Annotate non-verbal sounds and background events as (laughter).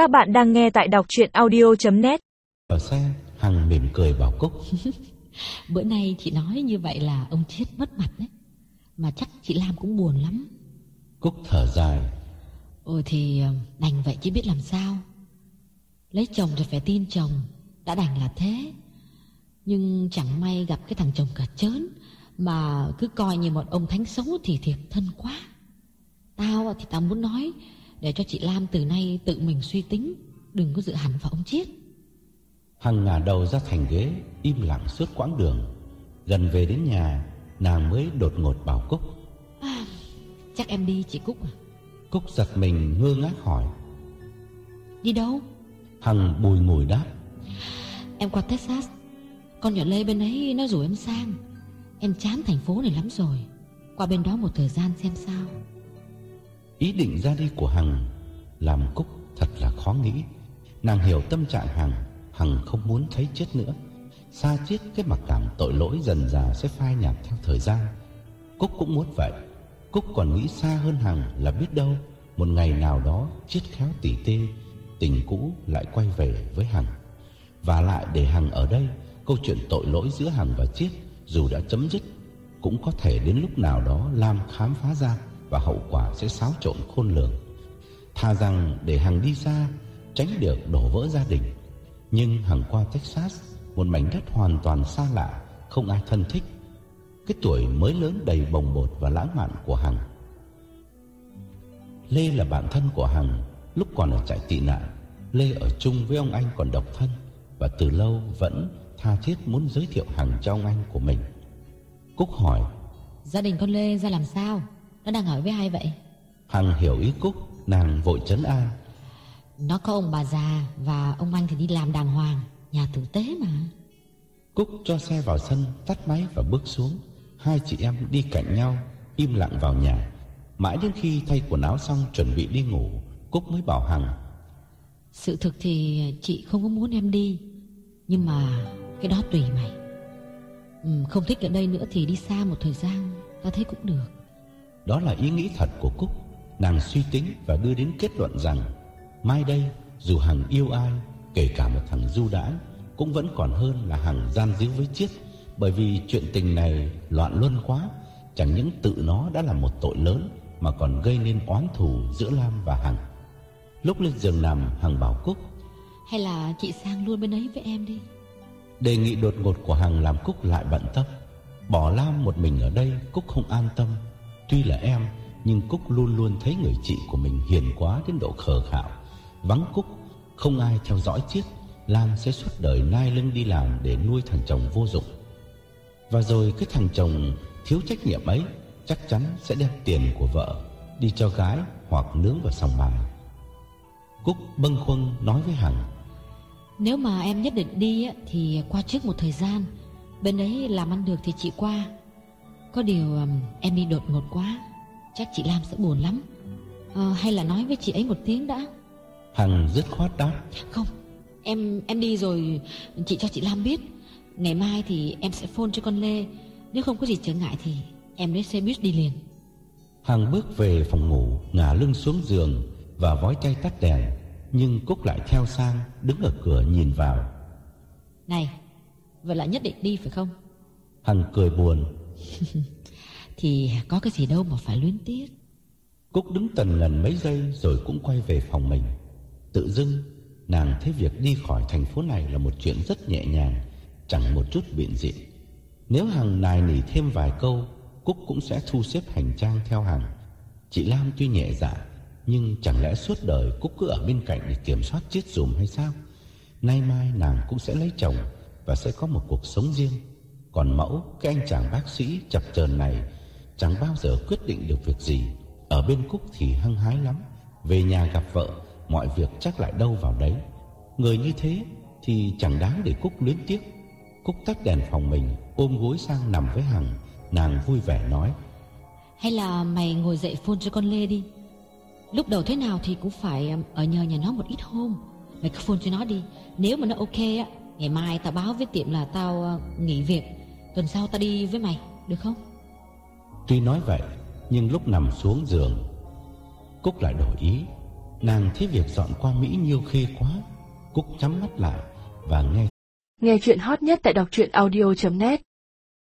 Các bạn đang nghe tại đọc chuyện audio.net Ở xe, Hằng mỉm cười bảo Cúc. (laughs) Bữa nay chị nói như vậy là ông chết mất mặt đấy. Mà chắc chị Lam cũng buồn lắm. Cúc thở dài. Ôi thì ờ, đành vậy chứ biết làm sao. Lấy chồng thì phải tin chồng Đã đành là thế. Nhưng chẳng may gặp cái thằng chồng cả chớn Mà cứ coi như một ông thánh xấu thì thiệt thân quá. Tao thì tao muốn nói Để cho chị Lam từ nay tự mình suy tính Đừng có dự hẳn vào ông chết Hằng ngả đầu ra thành ghế Im lặng suốt quãng đường. Gần về đến nhà Nàng mới đột ngột bảo Cúc. Chắc em đi chị Cúc à? Cúc giật mình ngơ ngác hỏi. Đi đâu? Hằng bùi ngùi đáp. Em qua Texas. Con nhỏ Lê bên ấy nó rủ em sang. Em chán thành phố này lắm rồi. Qua bên đó một thời gian xem sao Ý định ra đi của Hằng Làm Cúc thật là khó nghĩ. Nàng hiểu tâm trạng Hằng Hằng không muốn thấy chết nữa. Xa chết cái mặc cảm tội lỗi dần dà sẽ phai nhạt theo thời gian. Cúc cũng muốn vậy. Cúc còn nghĩ xa hơn Hằng là biết đâu, Một ngày nào đó chết khéo tỉ tê, Tình cũ lại quay về với Hằng. Và lại để Hằng ở đây, Câu chuyện tội lỗi giữa Hằng và Chiết Dù đã chấm dứt Cũng có thể đến lúc nào đó Lam khám phá ra. Và hậu quả sẽ xáo trộn khôn lường. Thà rằng để Hằng đi xa Tránh được đổ vỡ gia đình. Nhưng Hằng qua Texas, Một mảnh đất hoàn toàn xa lạ, Không ai thân thích. Cái tuổi mới lớn đầy bồng bột và lãng mạn của Hằng. Lê là bạn thân của Hằng, Lúc còn ở trại tị nạn. Lê ở chung với ông anh còn độc thân, Và từ lâu vẫn tha thiết muốn giới thiệu Hằng cho ông anh của mình. Cúc hỏi, Gia đình con Lê ra làm sao? Nó đang ở với ai vậy? Hằng hiểu ý Cúc Nàng vội trấn an. Nó có ông bà già Và ông anh thì đi làm đàng hoàng Nhà tử tế mà. Cúc cho xe vào sân Tắt máy và bước xuống. Hai chị em đi cạnh nhau Im lặng vào nhà. Mãi đến khi thay quần áo xong chuẩn bị đi ngủ Cúc mới bảo Hằng. Sự thực thì chị không có muốn em đi Nhưng mà Cái đó tùy mày. Ừ, Không thích ở đây nữa thì đi xa một thời gian Ta thấy cũng được Đó là ý nghĩ thật của Cúc. Nàng suy tính và đưa đến kết luận rằng Mai đây dù Hằng yêu ai Kể cả một thằng du đãng Cũng vẫn còn hơn là Hằng gian díu với Chiết. Bởi vì chuyện tình này loạn luân quá Chẳng những tự nó đã là một tội lớn Mà còn gây nên oán thù giữa Lam và Hằng. Lúc lên giường nằm Hằng bảo Cúc Hay là chị sang luôn bên ấy với em đi. Đề nghị đột ngột của Hằng làm Cúc lại bận tâm. Bỏ Lam một mình ở đây Cúc không an tâm Tuy là em, Nhưng Cúc luôn luôn thấy người chị của mình hiền quá đến độ khờ khạo. Vắng Cúc, Không ai theo dõi chiết Lan sẽ suốt đời nai lưng đi làm Để nuôi thằng chồng vô dụng. Và rồi cái thằng chồng thiếu trách nhiệm ấy Chắc chắn sẽ đem tiền của vợ Đi cho gái hoặc nướng vào sòng bài. Cúc bâng khuâng nói với Hằng, Nếu mà em nhất định đi Thì qua trước một thời gian. Bên ấy làm ăn được thì chị qua. Có điều ừm, em đi đột ngột quá Chắc chị Lam sẽ buồn lắm. Ờ, Hay là nói với chị ấy một tiếng đã. Hằng dứt khoát đáp. Không Em em đi rồi Chị cho chị Lam biết. Ngày mai thì em sẽ phone cho con Lê. Nếu không có gì trở ngại thì Em lấy xe buýt đi liền. Hằng bước về phòng ngủ Ngả lưng xuống giường Và vói tay tắt đèn Nhưng Cúc lại theo sang Đứng ở cửa nhìn vào. Này Vậy là nhất định đi phải không? Hằng cười buồn (laughs) Thì có cái gì đâu mà phải luyến tiếc. Cúc đứng tần lần mấy giây Rồi cũng quay về phòng mình. Tự dưng, nàng thấy việc đi khỏi thành phố này Là một chuyện rất nhẹ nhàng, Chẳng một chút biện diện Nếu Hằng nài nỉ thêm vài câu, Cúc cũng sẽ thu xếp hành trang theo Hằng Chị Lam tuy nhẹ dạ Nhưng chẳng lẽ suốt đời Cúc cứ ở bên cạnh để kiểm soát chiếc dùm hay sao? Nay mai nàng cũng sẽ lấy chồng Và sẽ có một cuộc sống riêng. Còn mẫu Cái anh chàng bác sĩ chập chờn này Chẳng bao giờ quyết định được việc gì. Ở bên Cúc thì hăng hái lắm. Về nhà gặp vợ, Mọi việc chắc lại đâu vào đấy. Người như thế thì chẳng đáng để Cúc luyến tiếc. Cúc tắt đèn phòng mình, Ôm gối sang nằm với Hằng. Nàng vui vẻ nói, Hay là mày ngồi dậy phone cho con Lê đi. Lúc đầu thế nào thì cũng phải um, Ở nhờ nhà nó một ít hôm. Mày cứ phone cho nó đi. Nếu mà nó ok á, Ngày mai tao báo với tiệm là tao uh, nghỉ việc. Tuần sau tao đi với mày Được không? Tuy nói vậy Nhưng lúc nằm xuống giường Cúc lại đổi ý. Nàng thấy việc dọn qua Mỹ nhiều khê quá Cúc nhắm mắt lại Và nghe Nghe chuyện hot nhất tại đọc truyện audio.net